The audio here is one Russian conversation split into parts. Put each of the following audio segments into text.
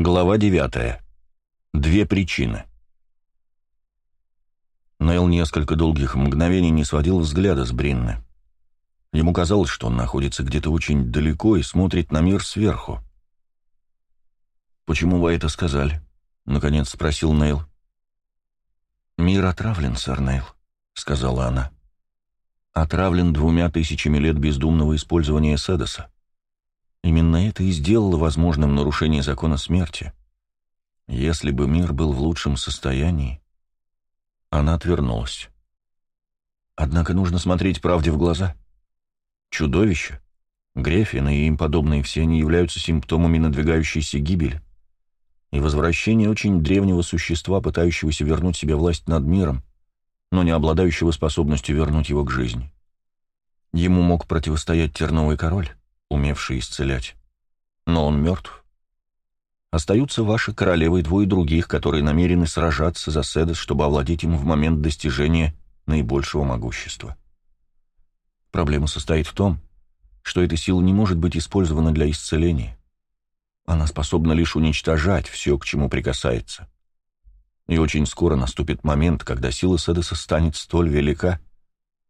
Глава 9. Две причины. Нейл несколько долгих мгновений не сводил взгляда с Бринны. Ему казалось, что он находится где-то очень далеко и смотрит на мир сверху. «Почему вы это сказали?» — наконец спросил Нейл. «Мир отравлен, сэр Нейл», — сказала она. «Отравлен двумя тысячами лет бездумного использования Седоса. Именно это и сделало возможным нарушение закона смерти. Если бы мир был в лучшем состоянии... Она отвернулась. Однако нужно смотреть правде в глаза. Чудовища, Греффин и им подобные все они являются симптомами надвигающейся гибели и возвращения очень древнего существа, пытающегося вернуть себе власть над миром, но не обладающего способностью вернуть его к жизни. Ему мог противостоять терновый король, умевший исцелять. Но он мертв. Остаются ваши королевы и двое других, которые намерены сражаться за Седес, чтобы овладеть им в момент достижения наибольшего могущества. Проблема состоит в том, что эта сила не может быть использована для исцеления. Она способна лишь уничтожать все, к чему прикасается. И очень скоро наступит момент, когда сила Седеса станет столь велика,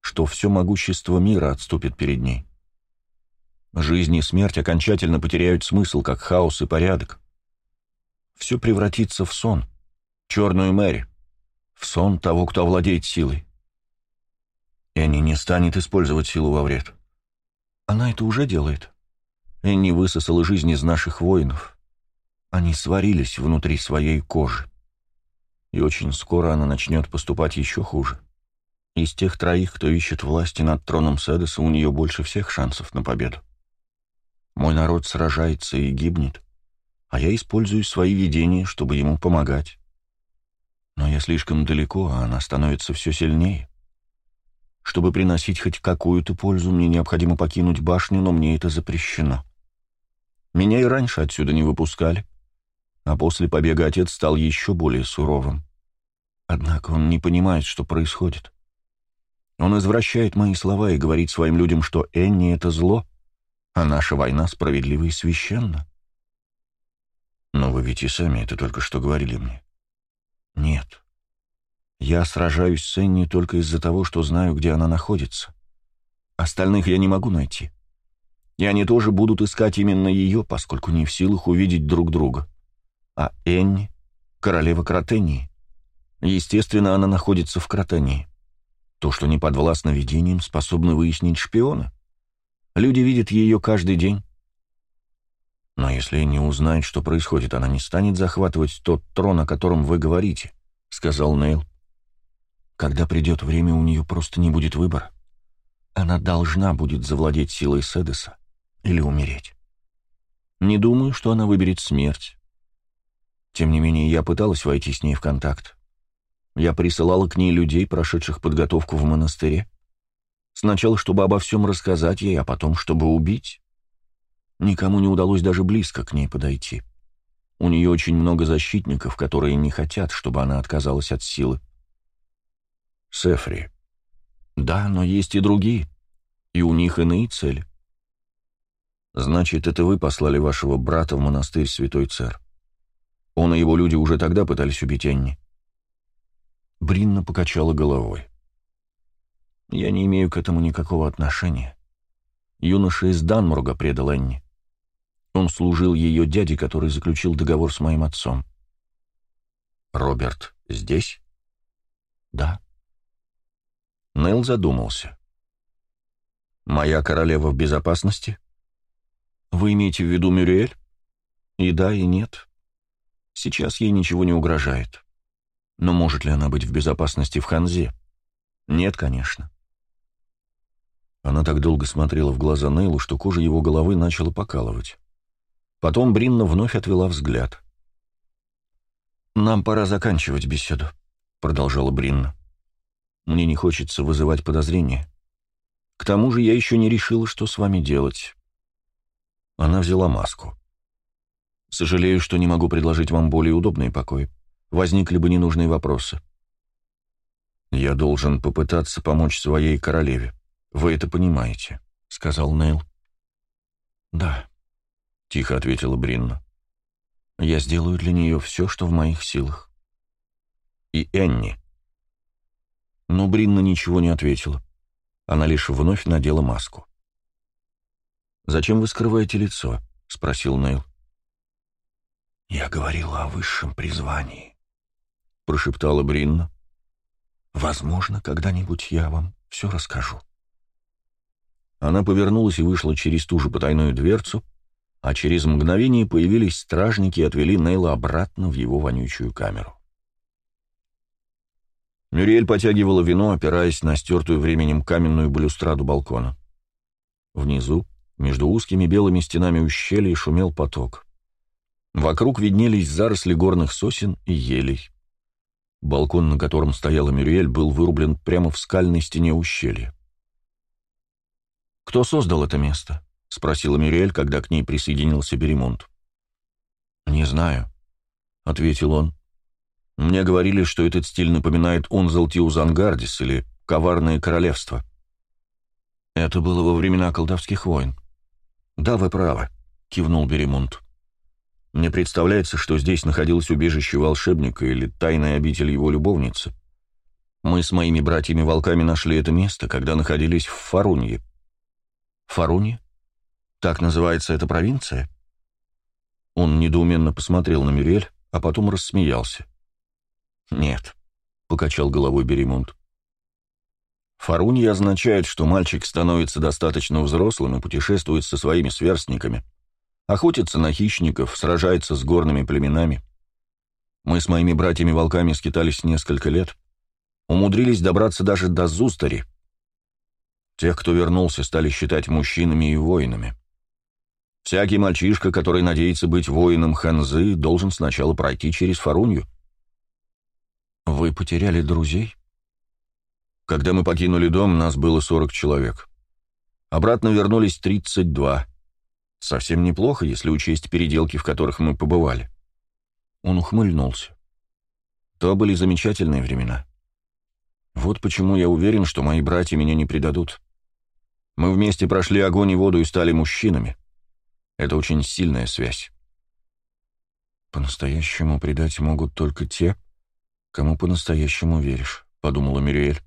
что все могущество мира отступит перед ней. Жизнь и смерть окончательно потеряют смысл, как хаос и порядок. Все превратится в сон, черную Мэри, в сон того, кто овладеет силой. Энни не станет использовать силу во вред. Она это уже делает. Энни высосала жизнь из наших воинов. Они сварились внутри своей кожи. И очень скоро она начнет поступать еще хуже. Из тех троих, кто ищет власти над троном Седеса, у нее больше всех шансов на победу. Мой народ сражается и гибнет, а я использую свои видения, чтобы ему помогать. Но я слишком далеко, а она становится все сильнее. Чтобы приносить хоть какую-то пользу, мне необходимо покинуть башню, но мне это запрещено. Меня и раньше отсюда не выпускали, а после побега отец стал еще более суровым. Однако он не понимает, что происходит. Он извращает мои слова и говорит своим людям, что Энни — это зло — а наша война справедлива и священна. Но вы ведь и сами это только что говорили мне. Нет. Я сражаюсь с Энни только из-за того, что знаю, где она находится. Остальных я не могу найти. И они тоже будут искать именно ее, поскольку не в силах увидеть друг друга. А Энни — королева Кротении. Естественно, она находится в Кротении. То, что не подвластно видениям, способно выяснить шпионы. Люди видят ее каждый день. Но если не узнает, что происходит, она не станет захватывать тот трон, о котором вы говорите, — сказал Нейл. Когда придет время, у нее просто не будет выбора. Она должна будет завладеть силой Седеса или умереть. Не думаю, что она выберет смерть. Тем не менее, я пыталась войти с ней в контакт. Я присылала к ней людей, прошедших подготовку в монастыре. Сначала, чтобы обо всем рассказать ей, а потом, чтобы убить. Никому не удалось даже близко к ней подойти. У нее очень много защитников, которые не хотят, чтобы она отказалась от силы. Сефри. Да, но есть и другие. И у них иные цели. Значит, это вы послали вашего брата в монастырь Святой Цер. Он и его люди уже тогда пытались убить Энни. Бринна покачала головой. Я не имею к этому никакого отношения. Юноша из Данмурга предал Энни. Он служил ее дяде, который заключил договор с моим отцом. «Роберт здесь?» «Да». Нейл задумался. «Моя королева в безопасности?» «Вы имеете в виду Мюриэль?» «И да, и нет. Сейчас ей ничего не угрожает. Но может ли она быть в безопасности в Ханзе?» «Нет, конечно. Она так долго смотрела в глаза Нейлу, что кожа его головы начала покалывать. Потом Бринна вновь отвела взгляд. «Нам пора заканчивать беседу», — продолжала Бринна. «Мне не хочется вызывать подозрения. К тому же я еще не решила, что с вами делать». Она взяла маску. «Сожалею, что не могу предложить вам более удобные покои. Возникли бы ненужные вопросы». «Я должен попытаться помочь своей королеве», «Вы это понимаете», — сказал Нейл. «Да», — тихо ответила Бринна. Я сделаю для нее все, что в моих силах. И Энни. Но Бринна ничего не ответила. Она лишь вновь надела маску. «Зачем вы скрываете лицо?» — спросил Нейл. «Я говорила о высшем призвании», — прошептала Бринна. «Возможно, когда-нибудь я вам все расскажу». Она повернулась и вышла через ту же потайную дверцу, а через мгновение появились стражники и отвели Нейла обратно в его вонючую камеру. Мюриэль потягивала вино, опираясь на стертую временем каменную балюстраду балкона. Внизу, между узкими белыми стенами ущелья, шумел поток. Вокруг виднелись заросли горных сосен и елей. Балкон, на котором стояла Мюриэль, был вырублен прямо в скальной стене ущелья. «Кто создал это место?» — спросила Мюриэль, когда к ней присоединился Беремонт. «Не знаю», — ответил он. «Мне говорили, что этот стиль напоминает Унзалтиус Ангардис или Коварное Королевство». «Это было во времена колдовских войн». «Да, вы правы», — кивнул Беремонт. «Мне представляется, что здесь находилось убежище волшебника или тайная обитель его любовницы. Мы с моими братьями-волками нашли это место, когда находились в Фарунье. Фаруни? Так называется эта провинция? Он недоуменно посмотрел на Мюрель, а потом рассмеялся. «Нет», — покачал головой Беремунд. «Фарунья означает, что мальчик становится достаточно взрослым и путешествует со своими сверстниками, охотится на хищников, сражается с горными племенами. Мы с моими братьями-волками скитались несколько лет, умудрились добраться даже до Зустари, Тех, кто вернулся, стали считать мужчинами и воинами. Всякий мальчишка, который надеется быть воином Ханзы, должен сначала пройти через Фарунью. Вы потеряли друзей? Когда мы покинули дом, нас было 40 человек. Обратно вернулись 32. Совсем неплохо, если учесть переделки, в которых мы побывали. Он ухмыльнулся. То были замечательные времена. Вот почему я уверен, что мои братья меня не предадут. Мы вместе прошли огонь и воду и стали мужчинами. Это очень сильная связь. «По-настоящему предать могут только те, кому по-настоящему веришь», — подумала Мириэль.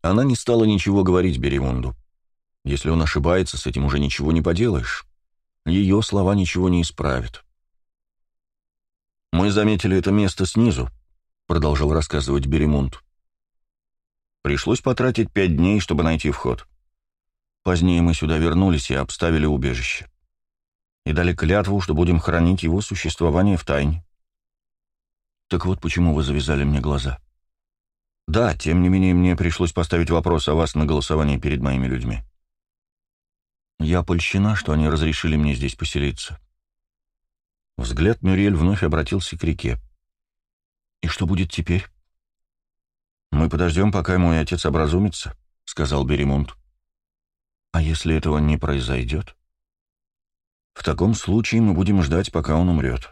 Она не стала ничего говорить Беремунду. Если он ошибается, с этим уже ничего не поделаешь. Ее слова ничего не исправят. «Мы заметили это место снизу», — продолжал рассказывать Беремунд. «Пришлось потратить пять дней, чтобы найти вход. Позднее мы сюда вернулись и обставили убежище. И дали клятву, что будем хранить его существование в тайне. Так вот почему вы завязали мне глаза. Да, тем не менее, мне пришлось поставить вопрос о вас на голосование перед моими людьми. Я польщена, что они разрешили мне здесь поселиться. Взгляд Мюриэль вновь обратился к реке. «И что будет теперь?» «Мы подождем, пока мой отец образумится», — сказал Беремунд. А если этого не произойдет? В таком случае мы будем ждать, пока он умрет.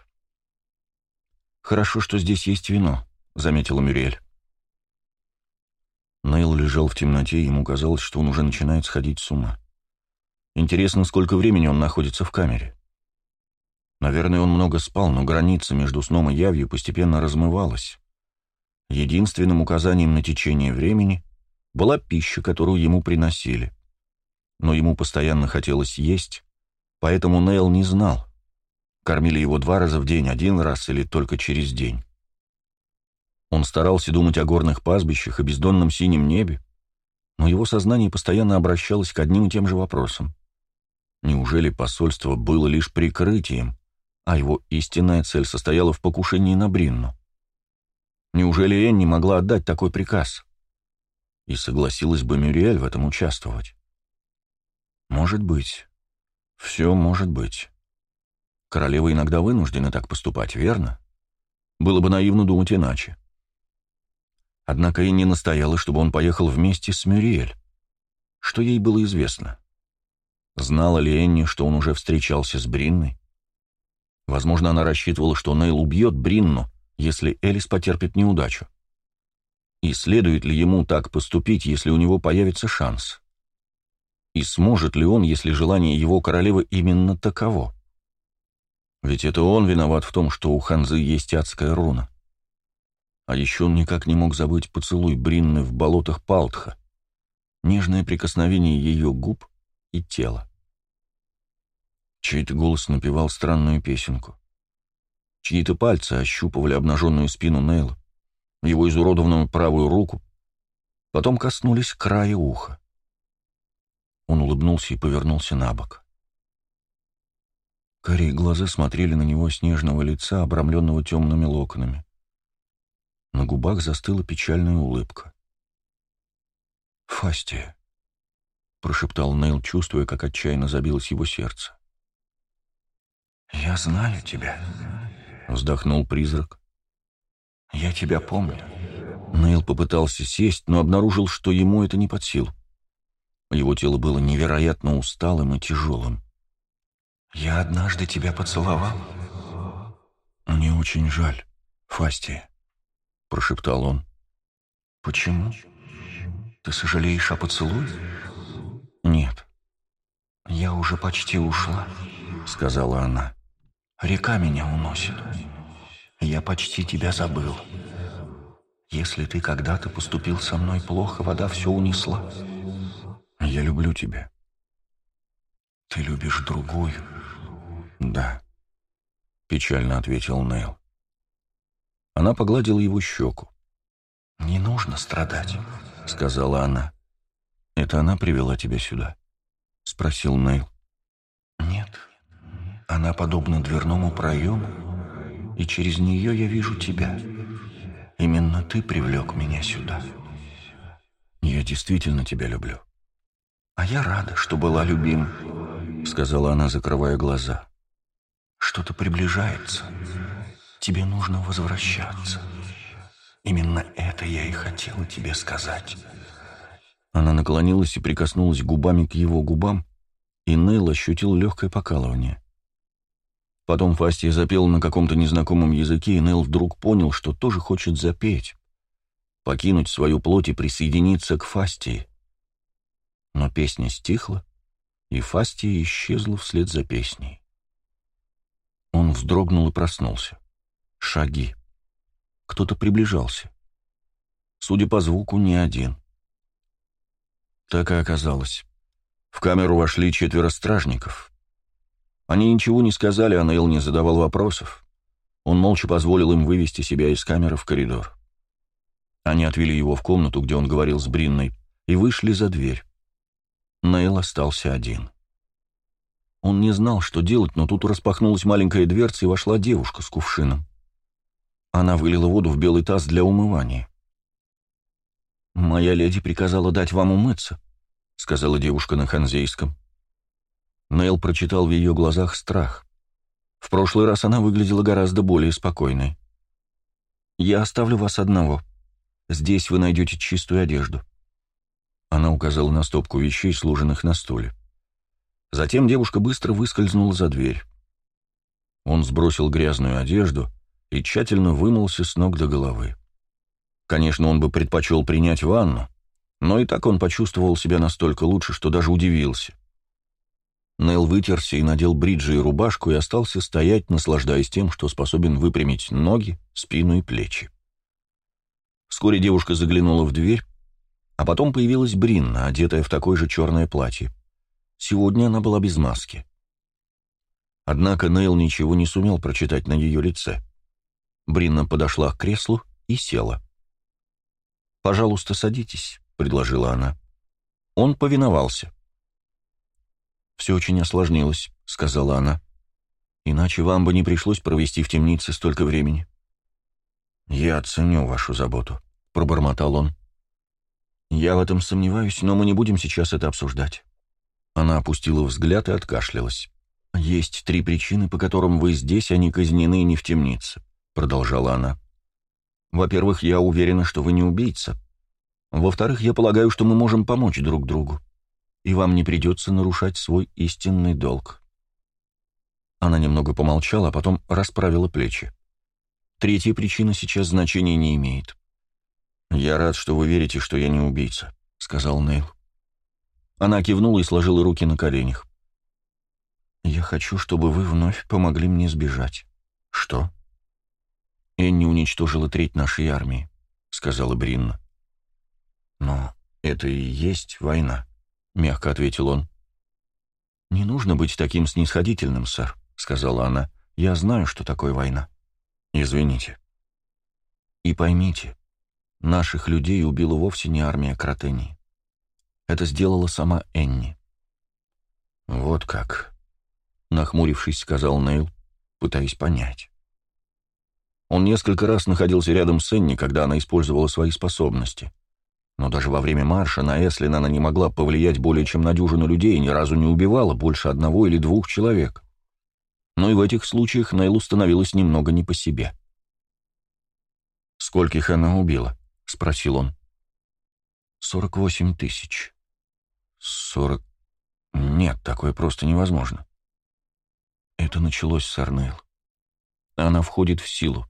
«Хорошо, что здесь есть вино», — заметила Мюрель. Нейл лежал в темноте, и ему казалось, что он уже начинает сходить с ума. Интересно, сколько времени он находится в камере. Наверное, он много спал, но граница между сном и явью постепенно размывалась. Единственным указанием на течение времени была пища, которую ему приносили но ему постоянно хотелось есть, поэтому Нейл не знал, кормили его два раза в день, один раз или только через день. Он старался думать о горных пастбищах и бездонном синем небе, но его сознание постоянно обращалось к одним и тем же вопросам. Неужели посольство было лишь прикрытием, а его истинная цель состояла в покушении на Бринну? Неужели Энни могла отдать такой приказ? И согласилась бы Мюриэль в этом участвовать? Может быть. Все может быть. Королева иногда вынуждена так поступать, верно? Было бы наивно думать иначе. Однако и не настояла, чтобы он поехал вместе с Мюриэль. Что ей было известно? Знала ли Энни, что он уже встречался с Бринной? Возможно, она рассчитывала, что Нейл убьет Бринну, если Элис потерпит неудачу. И следует ли ему так поступить, если у него появится шанс? И сможет ли он, если желание его королевы именно таково? Ведь это он виноват в том, что у Ханзы есть адская руна. А еще он никак не мог забыть поцелуй Бринны в болотах Палтха, нежное прикосновение ее губ и тела. Чей-то голос напевал странную песенку. Чьи-то пальцы ощупывали обнаженную спину Нейла, его изуродованную правую руку, потом коснулись края уха. Он улыбнулся и повернулся на бок. Карие глаза смотрели на него с нежного лица, обрамленного темными локонами. На губах застыла печальная улыбка. «Фастия», — прошептал Нейл, чувствуя, как отчаянно забилось его сердце. «Я знаю тебя», — вздохнул призрак. «Я тебя помню». Нейл попытался сесть, но обнаружил, что ему это не под силу. Его тело было невероятно усталым и тяжелым. «Я однажды тебя поцеловал». «Мне очень жаль, Фастия», — прошептал он. «Почему? Ты сожалеешь о поцелуе?» «Нет». «Я уже почти ушла», — сказала она. «Река меня уносит. Я почти тебя забыл. Если ты когда-то поступил со мной плохо, вода все унесла. Я люблю тебя. Ты любишь другую? Да, печально ответил Нейл. Она погладила его щеку. «Не нужно страдать», — сказала она. «Это она привела тебя сюда?» — спросил Нейл. «Нет, она подобна дверному проему, и через нее я вижу тебя. Именно ты привлек меня сюда». «Я действительно тебя люблю», «А я рада, что была любим», — сказала она, закрывая глаза. «Что-то приближается. Тебе нужно возвращаться. Именно это я и хотела тебе сказать». Она наклонилась и прикоснулась губами к его губам, и Нейл ощутил легкое покалывание. Потом Фастия запел на каком-то незнакомом языке, и Нейл вдруг понял, что тоже хочет запеть, покинуть свою плоть и присоединиться к Фастии. Но песня стихла, и Фастия исчезла вслед за песней. Он вздрогнул и проснулся. Шаги. Кто-то приближался. Судя по звуку, не один. Так и оказалось. В камеру вошли четверо стражников. Они ничего не сказали, а Нейл не задавал вопросов. Он молча позволил им вывести себя из камеры в коридор. Они отвели его в комнату, где он говорил с Бринной, и вышли за дверь. Нейл остался один. Он не знал, что делать, но тут распахнулась маленькая дверца, и вошла девушка с кувшином. Она вылила воду в белый таз для умывания. «Моя леди приказала дать вам умыться», — сказала девушка на ханзейском. Нейл прочитал в ее глазах страх. В прошлый раз она выглядела гораздо более спокойной. «Я оставлю вас одного. Здесь вы найдете чистую одежду. Она указала на стопку вещей, сложенных на стуле. Затем девушка быстро выскользнула за дверь. Он сбросил грязную одежду и тщательно вымылся с ног до головы. Конечно, он бы предпочел принять ванну, но и так он почувствовал себя настолько лучше, что даже удивился. Нейл вытерся и надел бриджи и рубашку и остался стоять, наслаждаясь тем, что способен выпрямить ноги, спину и плечи. Вскоре девушка заглянула в дверь, а потом появилась Бринна, одетая в такое же черное платье. Сегодня она была без маски. Однако Нейл ничего не сумел прочитать на ее лице. Бринна подошла к креслу и села. «Пожалуйста, садитесь», — предложила она. Он повиновался. «Все очень осложнилось», — сказала она. «Иначе вам бы не пришлось провести в темнице столько времени». «Я оценю вашу заботу», — пробормотал он. «Я в этом сомневаюсь, но мы не будем сейчас это обсуждать». Она опустила взгляд и откашлялась. «Есть три причины, по которым вы здесь, а не казнены и не в темнице», — продолжала она. «Во-первых, я уверена, что вы не убийца. Во-вторых, я полагаю, что мы можем помочь друг другу, и вам не придется нарушать свой истинный долг». Она немного помолчала, а потом расправила плечи. Третья причина сейчас значения не имеет. «Я рад, что вы верите, что я не убийца», — сказал Нейл. Она кивнула и сложила руки на коленях. «Я хочу, чтобы вы вновь помогли мне сбежать». «Что?» «Энни уничтожила треть нашей армии», — сказала Бринна. «Но это и есть война», — мягко ответил он. «Не нужно быть таким снисходительным, сэр», — сказала она. «Я знаю, что такое война». «Извините». «И поймите, наших людей убила вовсе не армия Кротении. Это сделала сама Энни». «Вот как», — нахмурившись, сказал Нейл, пытаясь понять. Он несколько раз находился рядом с Энни, когда она использовала свои способности. Но даже во время марша на Эслин она не могла повлиять более чем на дюжину людей и ни разу не убивала больше одного или двух человек. Но и в этих случаях Нейлу становилось немного не по себе. «Скольких она убила?» — спросил он. «Сорок восемь тысяч». «Сорок... Нет, такое просто невозможно». Это началось с Арнейл. Она входит в силу.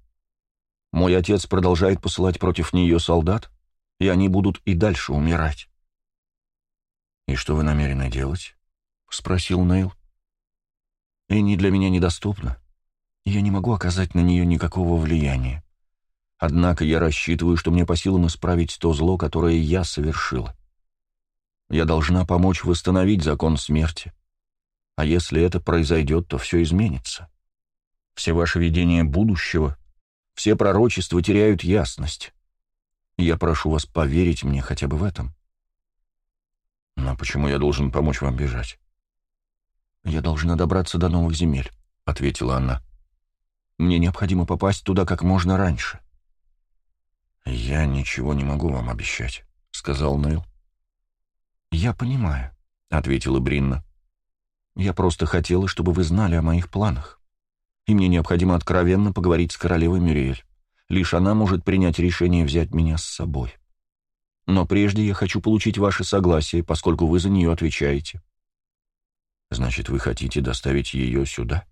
Мой отец продолжает посылать против нее солдат, и они будут и дальше умирать. «И что вы намерены делать?» — спросил Нейл. «Энни для меня недоступна. Я не могу оказать на нее никакого влияния. Однако я рассчитываю, что мне по силам исправить то зло, которое я совершила. Я должна помочь восстановить закон смерти. А если это произойдет, то все изменится. Все ваши видения будущего, все пророчества теряют ясность. Я прошу вас поверить мне хотя бы в этом. Но почему я должен помочь вам бежать? Я должна добраться до новых земель, ответила она. Мне необходимо попасть туда как можно раньше. Я ничего не могу вам обещать, сказал Нейл. Я понимаю, ответила Бринна. Я просто хотела, чтобы вы знали о моих планах. И мне необходимо откровенно поговорить с королевой Мюриэль. Лишь она может принять решение взять меня с собой. Но прежде я хочу получить ваше согласие, поскольку вы за нее отвечаете. Значит, вы хотите доставить ее сюда?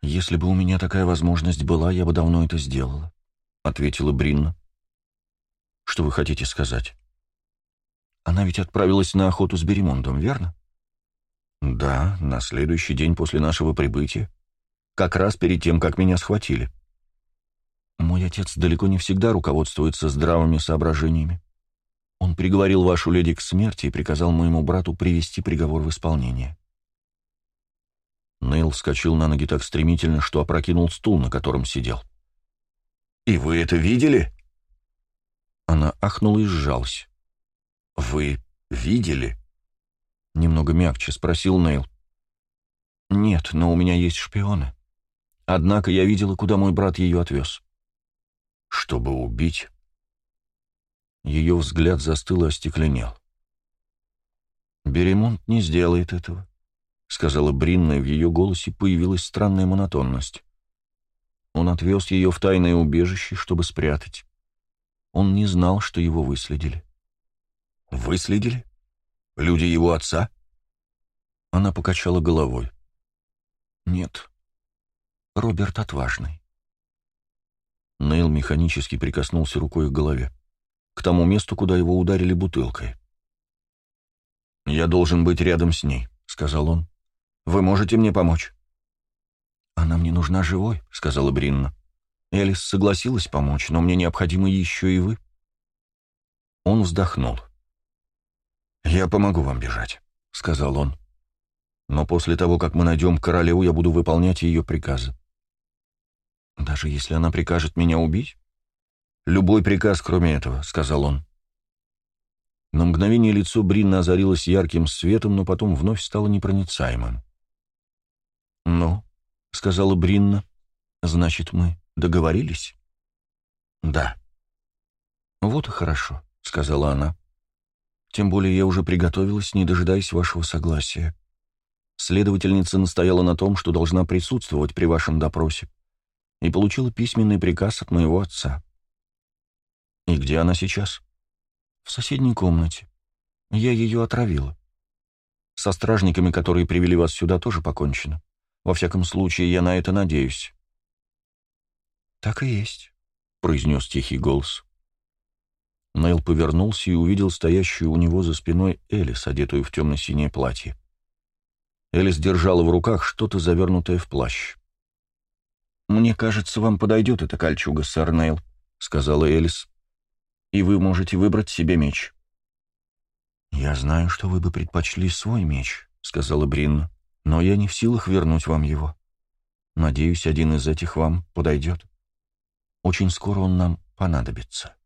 Если бы у меня такая возможность была, я бы давно это сделала, — ответила Бринна. Что вы хотите сказать? Она ведь отправилась на охоту с Беремондом, верно? Да, на следующий день после нашего прибытия. Как раз перед тем, как меня схватили. Мой отец далеко не всегда руководствуется здравыми соображениями. Он приговорил вашу леди к смерти и приказал моему брату привести приговор в исполнение. Нейл вскочил на ноги так стремительно, что опрокинул стул, на котором сидел. «И вы это видели?» Она ахнула и сжалась. «Вы видели?» Немного мягче спросил Нейл. «Нет, но у меня есть шпионы. Однако я видела, куда мой брат ее отвез чтобы убить. Ее взгляд застыл и остекленел. «Беремонт не сделает этого», — сказала Бринна, и в ее голосе появилась странная монотонность. Он отвез ее в тайное убежище, чтобы спрятать. Он не знал, что его выследили. «Выследили? Люди его отца?» Она покачала головой. «Нет, Роберт отважный. Нейл механически прикоснулся рукой к голове, к тому месту, куда его ударили бутылкой. «Я должен быть рядом с ней», — сказал он. «Вы можете мне помочь?» «Она мне нужна живой», — сказала Бринна. «Элис согласилась помочь, но мне необходимы еще и вы». Он вздохнул. «Я помогу вам бежать», — сказал он. «Но после того, как мы найдем королеву, я буду выполнять ее приказы. «Даже если она прикажет меня убить?» «Любой приказ, кроме этого», — сказал он. На мгновение лицо Бринна озарилось ярким светом, но потом вновь стало непроницаемым. «Ну», — сказала Бринна, — «значит, мы договорились?» «Да». «Вот и хорошо», — сказала она. «Тем более я уже приготовилась, не дожидаясь вашего согласия. Следовательница настояла на том, что должна присутствовать при вашем допросе и получила письменный приказ от моего отца. И где она сейчас? В соседней комнате. Я ее отравила. Со стражниками, которые привели вас сюда, тоже покончено. Во всяком случае, я на это надеюсь. Так и есть, произнес тихий голос. Нейл повернулся и увидел стоящую у него за спиной Элис, одетую в темно-синее платье. Элис держала в руках что-то завернутое в плащ. «Мне кажется, вам подойдет эта кольчуга, сэр Нейл», — сказала Элис. «И вы можете выбрать себе меч». «Я знаю, что вы бы предпочли свой меч», — сказала Бринна, «но я не в силах вернуть вам его. Надеюсь, один из этих вам подойдет. Очень скоро он нам понадобится».